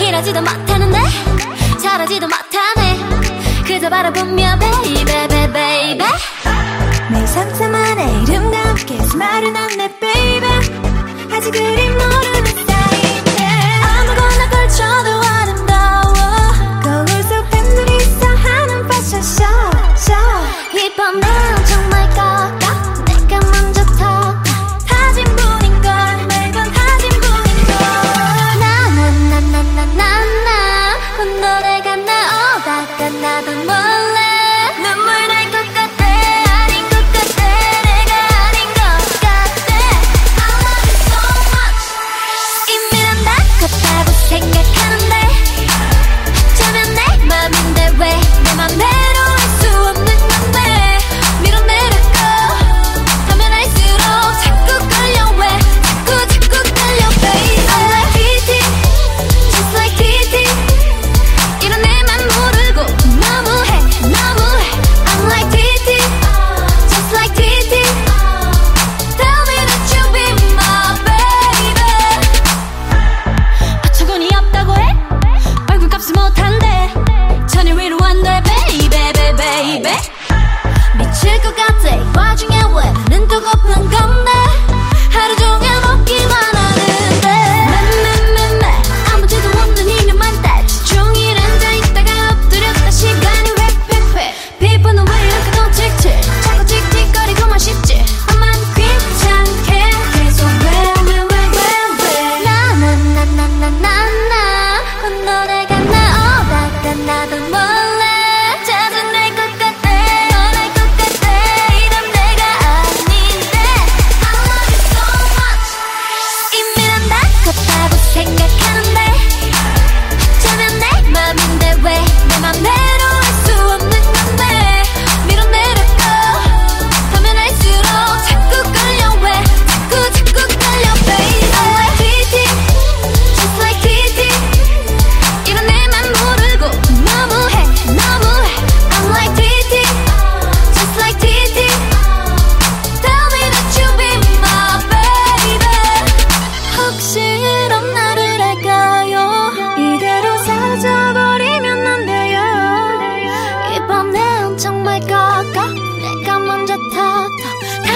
이러지도 못하는데 저러지도 못하네. 그저 바라보며 ba ba ba baby 매일 상상만 해 이름과 함께 쓱 말을 놨네 baby 그리 생각하는 못한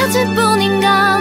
거짓뿐인가?